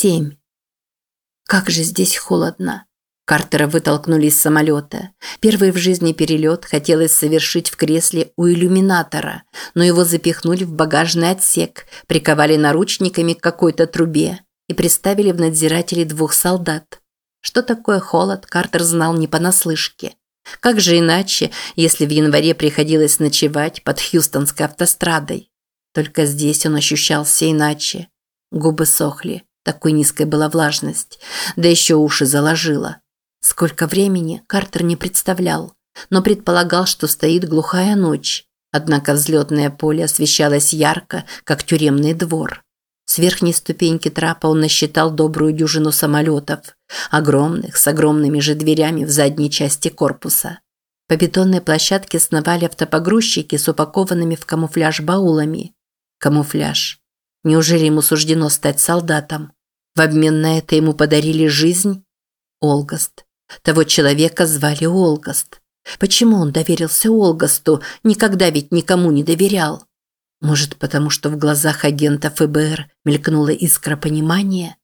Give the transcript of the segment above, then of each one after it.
Семь. Как же здесь холодно. Картера вытолкнули из самолета. Первый в жизни перелет хотелось совершить в кресле у иллюминатора, но его запихнули в багажный отсек, приковали наручниками к какой-то трубе и приставили в надзиратели двух солдат. Что такое холод, Картер знал не понаслышке. Как же иначе, если в январе приходилось ночевать под Хьюстонской автострадой? Только здесь он ощущался иначе. Губы сохли, такой низкой была влажность, да еще уши заложило. Сколько времени, Картер не представлял, но предполагал, что стоит глухая ночь. Однако взлетное поле освещалось ярко, как тюремный двор. С верхней ступеньки трапа он насчитал добрую дюжину самолетов, огромных, с огромными же дверями в задней части корпуса. По бетонной площадке сновали автопогрузчики с упакованными в камуфляж баулами. Камуфляж. Неужели ему суждено стать солдатом? В обмен на это ему подарили жизнь? Олгаст. Того человека звали Олгаст. Почему он доверился Олгасту, никогда ведь никому не доверял? Может, потому что в глазах агента ФБР мелькнула искра понимания?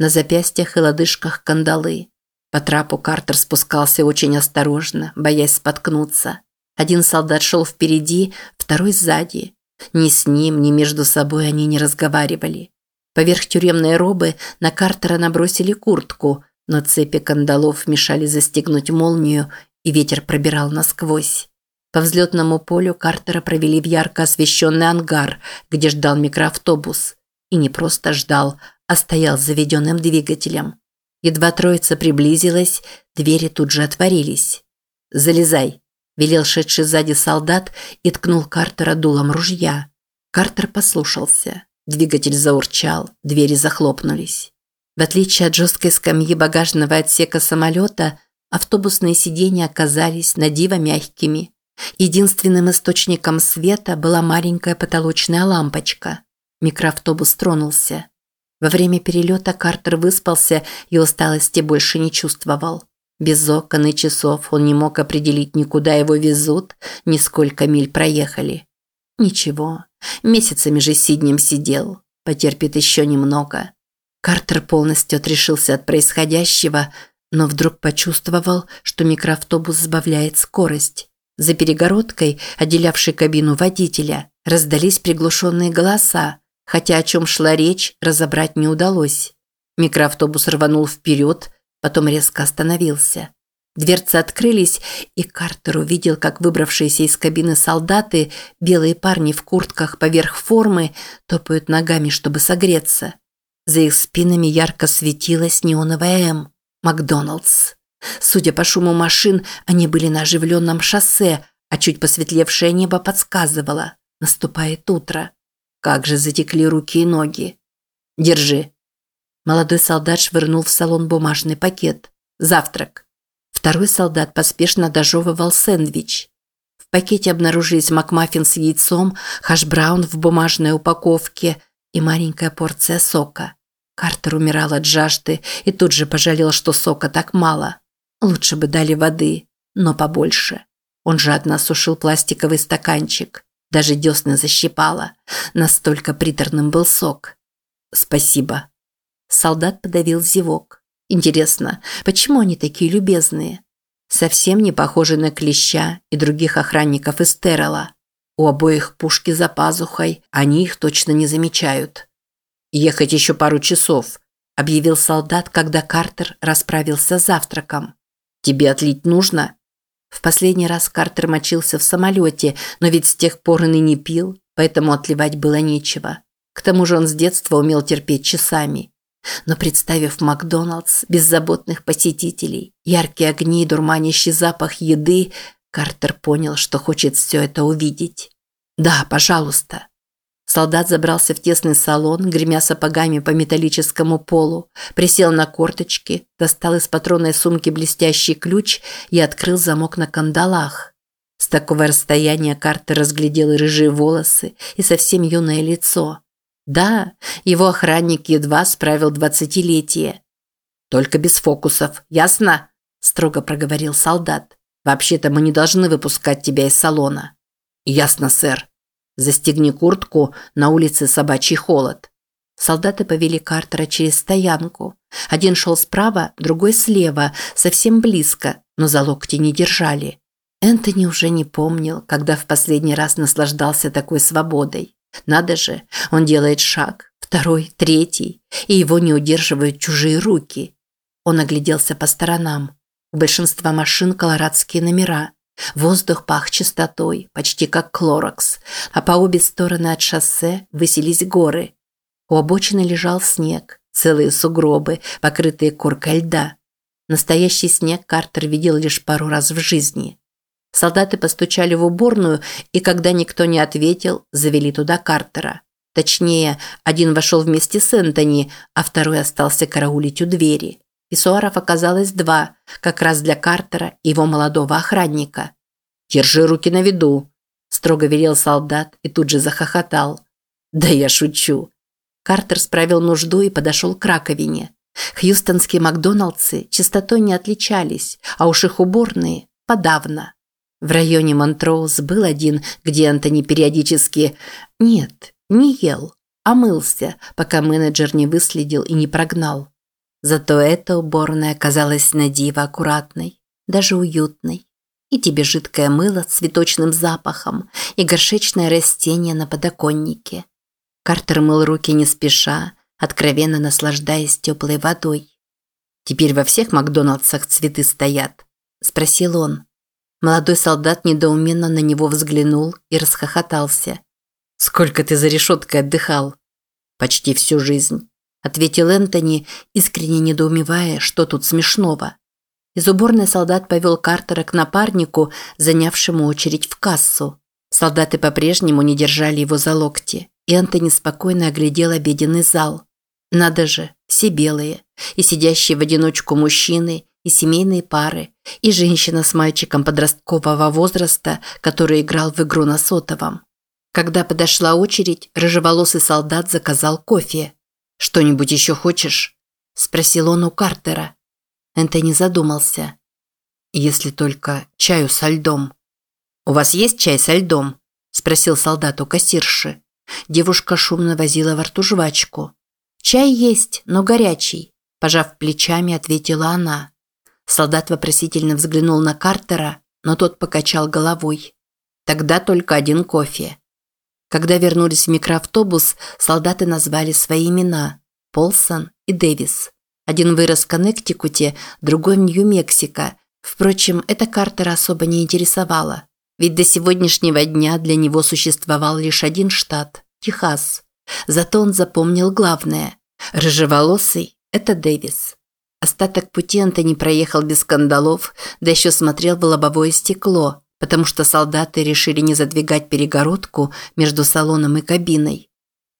На запястьях и лодыжках кандалы. По трапу Картер спускался очень осторожно, боясь споткнуться. Один солдат шел впереди, второй сзади. Ни с ним, ни между собой они не разговаривали. Поверх тюремной робы на Картера набросили куртку, но цепи кандалов мешали застегнуть молнию, и ветер пробирал насквозь. По взлетному полю Картера провели в ярко освещенный ангар, где ждал микроавтобус. И не просто ждал, а стоял с заведенным двигателем. Едва троица приблизилась, двери тут же отворились. «Залезай», – велел шедший сзади солдат и ткнул Картера дулом ружья. Картер послушался. Двигатель заурчал, двери захлопнулись. В отличие от жесткой скамьи багажного отсека самолета, автобусные сиденья оказались на диво мягкими. Единственным источником света была маленькая потолочная лампочка. Микроавтобус тронулся. Во время перелета Картер выспался и усталости больше не чувствовал. Без окон и часов он не мог определить, ни куда его везут, ни сколько миль проехали. Ничего, месяцами же Сиднем сидел, потерпит еще немного. Картер полностью отрешился от происходящего, но вдруг почувствовал, что микроавтобус сбавляет скорость. За перегородкой, отделявшей кабину водителя, раздались приглушенные голоса, хотя о чем шла речь, разобрать не удалось. Микроавтобус рванул вперед, потом резко остановился. Дверцы открылись, и Картер увидел, как выбравшиеся из кабины солдаты, белые парни в куртках поверх формы, топают ногами, чтобы согреться. За их спинами ярко светилась неоновая «М» – «Макдоналдс». Судя по шуму машин, они были на оживленном шоссе, а чуть посветлевшее небо подсказывало – наступает утро. Как же затекли руки и ноги. «Держи». Молодой солдат швырнул в салон бумажный пакет. «Завтрак». Второй солдат поспешно дожевывал сэндвич. В пакете обнаружились макмаффин с яйцом, хаш-браун в бумажной упаковке и маленькая порция сока. Картер умирал от жажды и тут же пожалел, что сока так мало. Лучше бы дали воды, но побольше. Он жадно осушил пластиковый стаканчик. Даже десны защипало. Настолько приторным был сок. «Спасибо». Солдат подавил зевок. «Интересно, почему они такие любезные?» Совсем не похожи на Клеща и других охранников из Террела. У обоих пушки за пазухой, они их точно не замечают. «Ехать еще пару часов», – объявил солдат, когда Картер расправился с завтраком. Тебе отлить нужно?» В последний раз Картер мочился в самолете, но ведь с тех пор он и не пил, поэтому отливать было нечего. К тому же он с детства умел терпеть часами. Но представив Макдоналдс, беззаботных посетителей, яркие огни и дурманящий запах еды, Картер понял, что хочет все это увидеть. «Да, пожалуйста», Солдат забрался в тесный салон, гремя сапогами по металлическому полу, присел на корточки, достал из патронной сумки блестящий ключ и открыл замок на кандалах. С такого расстояния Картер разглядел рыжие волосы, и совсем юное лицо. Да, его охранник едва справил двадцатилетие. «Только без фокусов, ясно?» – строго проговорил солдат. «Вообще-то мы не должны выпускать тебя из салона». «Ясно, сэр», Застегни куртку, на улице собачий холод. Солдаты повели Картера через стоянку. Один шел справа, другой слева, совсем близко, но за локти не держали. Энтони уже не помнил, когда в последний раз наслаждался такой свободой. Надо же, он делает шаг, второй, третий, и его не удерживают чужие руки. Он огляделся по сторонам. У большинства машин колорадские номера. Воздух пах чистотой, почти как Клоракс, а по обе стороны от шоссе высились горы. У обочины лежал снег, целые сугробы, покрытые коркой льда. Настоящий снег Картер видел лишь пару раз в жизни. Солдаты постучали в уборную, и когда никто не ответил, завели туда Картера. Точнее, один вошел вместе с Энтони, а второй остался караулить у двери. Писсуаров оказалось два, как раз для Картера и его молодого охранника. «Держи руки на виду», – строго велел солдат и тут же захохотал. «Да я шучу. Картер справил нужду и подошел к раковине. Хьюстонские Макдоналдсы чистотой не отличались, а уж их уборные – подавно. В районе Монтроуз был один, где Антони периодически... Нет, не ел, а мылся, пока менеджер не выследил и не прогнал. Зато эта уборная оказалась на диво аккуратной, даже уютной. И тебе жидкое мыло с цветочным запахом, и горшечное растение на подоконнике. Картер мыл руки не спеша, откровенно наслаждаясь теплой водой. «Теперь во всех Макдоналдсах цветы стоят?» – спросил он. Молодой солдат недоуменно на него взглянул и расхохотался. «Сколько ты за решеткой отдыхал?» «Почти всю жизнь», – ответил Энтони, искренне недоумевая, что тут смешного. Из уборной солдат повел Картера к напарнику, занявшему очередь в кассу. Солдаты по-прежнему не держали его за локти. И Антони спокойно оглядел обеденный зал. Надо же, все белые. И сидящие в одиночку мужчины, и семейные пары, и женщина с мальчиком подросткового возраста, который играл в игру на сотовом. Когда подошла очередь, рыжеволосый солдат заказал кофе. «Что-нибудь еще хочешь?» – спросил он у Картера. Энтони задумался. «Если только чаю со льдом». «У вас есть чай со льдом?» – спросил солдат у кассирши. Девушка шумно возила во рту жвачку. «Чай есть, но горячий», – пожав плечами, ответила она. Солдат вопросительно взглянул на Картера, но тот покачал головой. «Тогда только один кофе». Когда вернулись в микроавтобус, солдаты назвали свои имена – Полсон и Дэвис. Один вырос в Коннектикуте, другой в Нью-Мексико. Впрочем, это Картера особо не интересовало. Ведь до сегодняшнего дня для него существовал лишь один штат – Техас. Зато он запомнил главное – рыжеволосый – это Дэвис. Остаток пути Антони проехал без скандалов, да еще смотрел в лобовое стекло, потому что солдаты решили не задвигать перегородку между салоном и кабиной.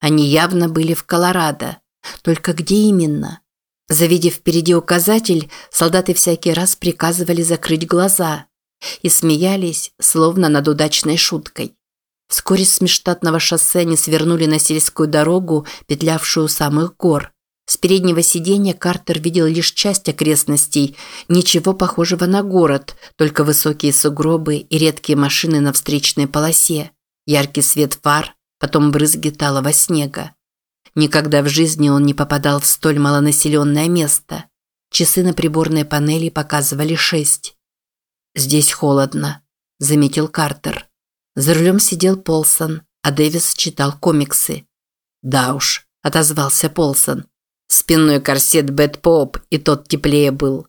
Они явно были в Колорадо. Только где именно? Завидев впереди указатель, солдаты всякий раз приказывали закрыть глаза – и смеялись, словно над удачной шуткой. Вскоре с межштатного шоссе они свернули на сельскую дорогу, петлявшую у самых гор. С переднего сиденья Картер видел лишь часть окрестностей, ничего похожего на город, только высокие сугробы и редкие машины на встречной полосе, яркий свет фар, потом брызги талого снега. Никогда в жизни он не попадал в столь малонаселенное место. Часы на приборной панели показывали шесть. «Здесь холодно», – заметил Картер. За рулем сидел Полсон, а Дэвис читал комиксы. «Да уж», – отозвался Полсон. «Спинной корсет Бэт Поп, и тот теплее был».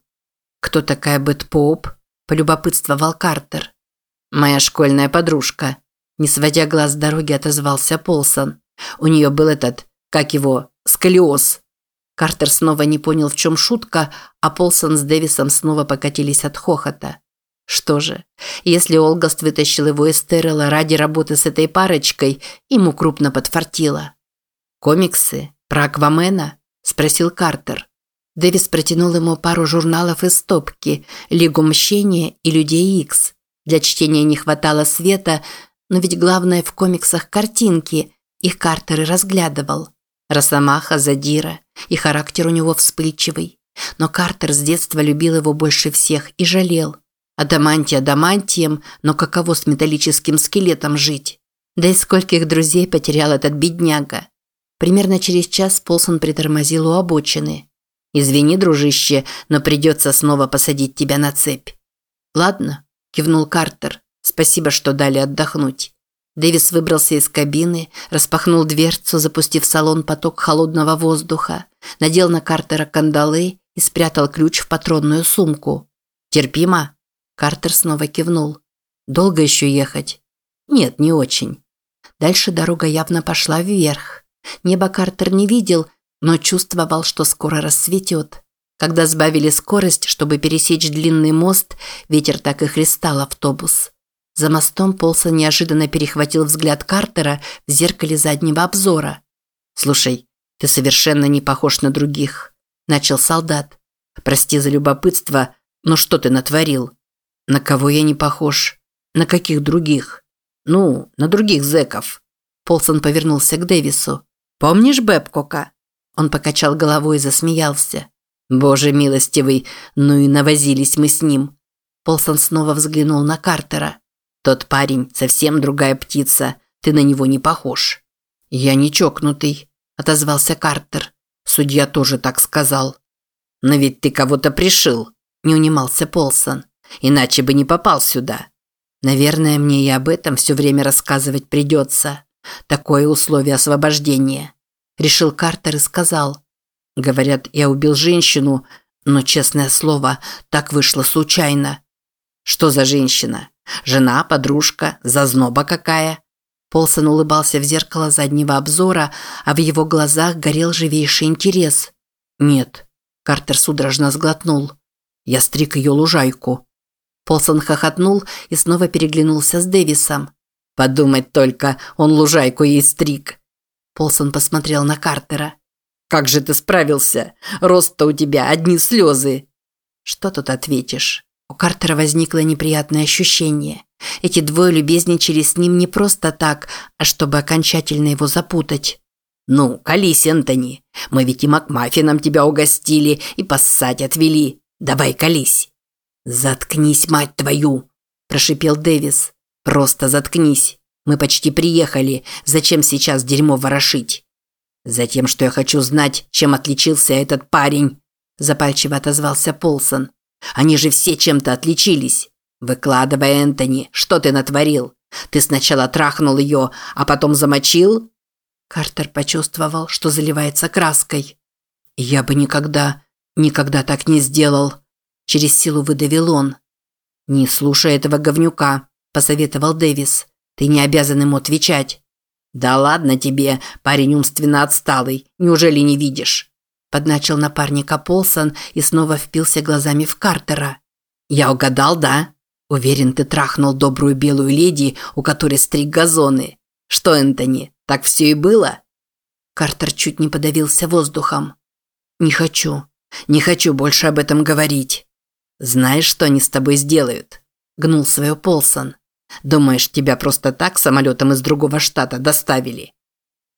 «Кто такая Бэт Поп?» – полюбопытствовал Картер. «Моя школьная подружка», – не сводя глаз с дороги, отозвался Полсон. «У нее был этот, как его, сколиоз». Картер снова не понял, в чем шутка, а Полсон с Дэвисом снова покатились от хохота. Что же, если Олгаст вытащил его из Террела ради работы с этой парочкой, ему крупно подфартило. «Комиксы? Про Аквамена?» – спросил Картер. Дэвис протянул ему пару журналов из стопки «Лигу мщения» и «Людей Икс». Для чтения не хватало света, но ведь главное в комиксах картинки, их Картер и разглядывал. Росомаха, Задира, и характер у него вспыльчивый. Но Картер с детства любил его больше всех и жалел. Адамантия адамантием, но каково с металлическим скелетом жить? Да и скольких друзей потерял этот бедняга? Примерно через час Полсон притормозил у обочины. «Извини, дружище, но придется снова посадить тебя на цепь». «Ладно», – кивнул Картер. «Спасибо, что дали отдохнуть». Дэвис выбрался из кабины, распахнул дверцу, запустив в салон поток холодного воздуха, надел на Картера кандалы и спрятал ключ в патронную сумку. «Терпимо?» Картер снова кивнул. «Долго еще ехать?» «Нет, не очень». Дальше дорога явно пошла вверх. Небо Картер не видел, но чувствовал, что скоро рассветет. Когда сбавили скорость, чтобы пересечь длинный мост, ветер так и хлестал автобус. За мостом Полсон неожиданно перехватил взгляд Картера в зеркале заднего обзора. «Слушай, ты совершенно не похож на других», – начал солдат. «Прости за любопытство, но что ты натворил?» «На кого я не похож? На каких других?» «Ну, на других зэков». Полсон повернулся к Дэвису. «Помнишь Бэбкока?» Он покачал головой и засмеялся. «Боже милостивый, ну и навозились мы с ним». Полсон снова взглянул на Картера. «Тот парень совсем другая птица, ты на него не похож». «Я не чокнутый», – отозвался Картер. Судья тоже так сказал. «Но ведь ты кого-то пришил», – не унимался Полсон. «Иначе бы не попал сюда». «Наверное, мне и об этом все время рассказывать придется. Такое условие освобождения. Решил Картер и сказал. Говорят, я убил женщину, но, честное слово, так вышло случайно. Что за женщина? Жена, подружка, зазноба какая? Полсон улыбался в зеркало заднего обзора, а в его глазах горел живейший интерес. «Нет», – Картер судорожно сглотнул. «Я стриг ее лужайку». Полсон хохотнул и снова переглянулся с Дэвисом. Подумать только, он лужайку ей стриг. Полсон посмотрел на Картера. «Как же ты справился? Рост-то у тебя одни слезы!» «Что тут ответишь?» У Картера возникло неприятное ощущение. Эти двое любезничали с ним не просто так, а чтобы окончательно его запутать. «Ну, колись, Энтони. Мы ведь и Макмаффином тебя угостили, и поссать отвели. Давай, колись». «Заткнись, мать твою!» – прошипел Дэвис. Просто заткнись. Мы почти приехали. Зачем сейчас дерьмо ворошить? Затем, что я хочу знать, чем отличился этот парень, запальчиво отозвался Полсон. Они же все чем-то отличились. Выкладывай, Энтони, что ты натворил? Ты сначала трахнул ее, а потом замочил? Картер почувствовал, что заливается краской. Я бы никогда, никогда так не сделал. Через силу выдавил он. Не слушай этого говнюка. – посоветовал Дэвис. «Ты не обязан ему отвечать». «Да ладно тебе, парень умственно отсталый, неужели не видишь?» Подначил напарника Полсон и снова впился глазами в Картера. «Я угадал, да? Уверен, ты трахнул добрую белую леди, у которой стриг газоны. Что, Энтони, так все и было?» Картер чуть не подавился воздухом. «Не хочу. Не хочу больше об этом говорить. Знаешь, что они с тобой сделают?» Гнул свое Полсон. Думаешь, тебя просто так самолетом из другого штата доставили?»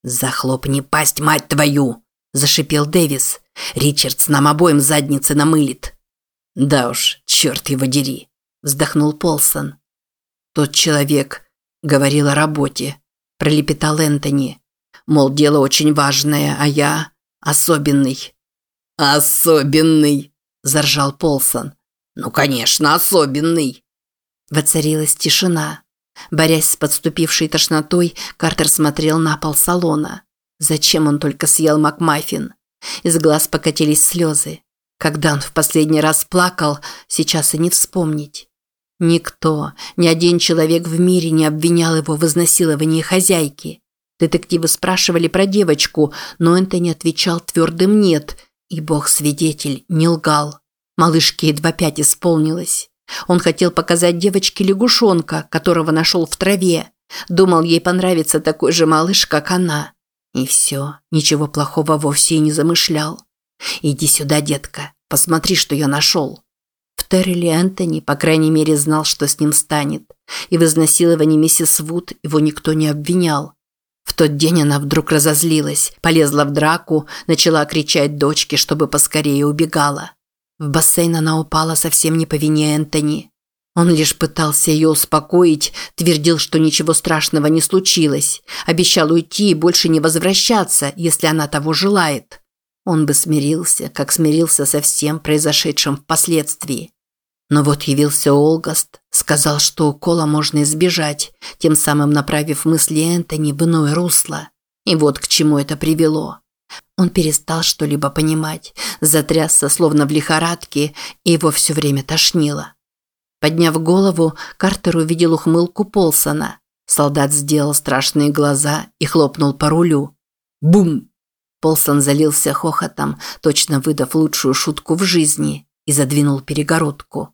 «Захлопни пасть, мать твою!» – зашипел Дэвис. «Ричардс нам обоим задницы намылит». «Да уж, черт его дери!» – вздохнул Полсон. «Тот человек говорил о работе», – пролепетал Энтони. «Мол, дело очень важное, а я особенный». «Особенный!» – заржал Полсон. «Ну, конечно, особенный!» Воцарилась тишина. Борясь с подступившей тошнотой, Картер смотрел на пол салона. Зачем он только съел Макмаффин? Из глаз покатились слезы. Когда он в последний раз плакал, сейчас и не вспомнить. Никто, ни один человек в мире не обвинял его в изнасиловании хозяйки. Детективы спрашивали про девочку, но Энтони отвечал твердым «нет», и бог-свидетель не лгал. Малышке едва пять исполнилось. Он хотел показать девочке лягушонка, которого нашел в траве. Думал, ей понравится такой же малыш, как она. И все, ничего плохого вовсе и не замышлял. «Иди сюда, детка, посмотри, что я нашел». В Терреле Энтони, по крайней мере, знал, что с ним станет. И в изнасиловании миссис Вуд его никто не обвинял. В тот день она вдруг разозлилась, полезла в драку, начала кричать дочке, чтобы поскорее убегала. В бассейн она упала совсем не по вине Энтони. Он лишь пытался ее успокоить, твердил, что ничего страшного не случилось, обещал уйти и больше не возвращаться, если она того желает. Он бы смирился, как смирился со всем произошедшим впоследствии. Но вот явился Олгаст, сказал, что укола можно избежать, тем самым направив мысли Энтони в иное русло. И вот к чему это привело. Он перестал что-либо понимать, затрясся словно в лихорадке, и его все время тошнило. Подняв голову, Картер увидел ухмылку Полсона. Солдат сделал страшные глаза и хлопнул по рулю. Бум! Полсон залился хохотом, точно выдав лучшую шутку в жизни, и задвинул перегородку.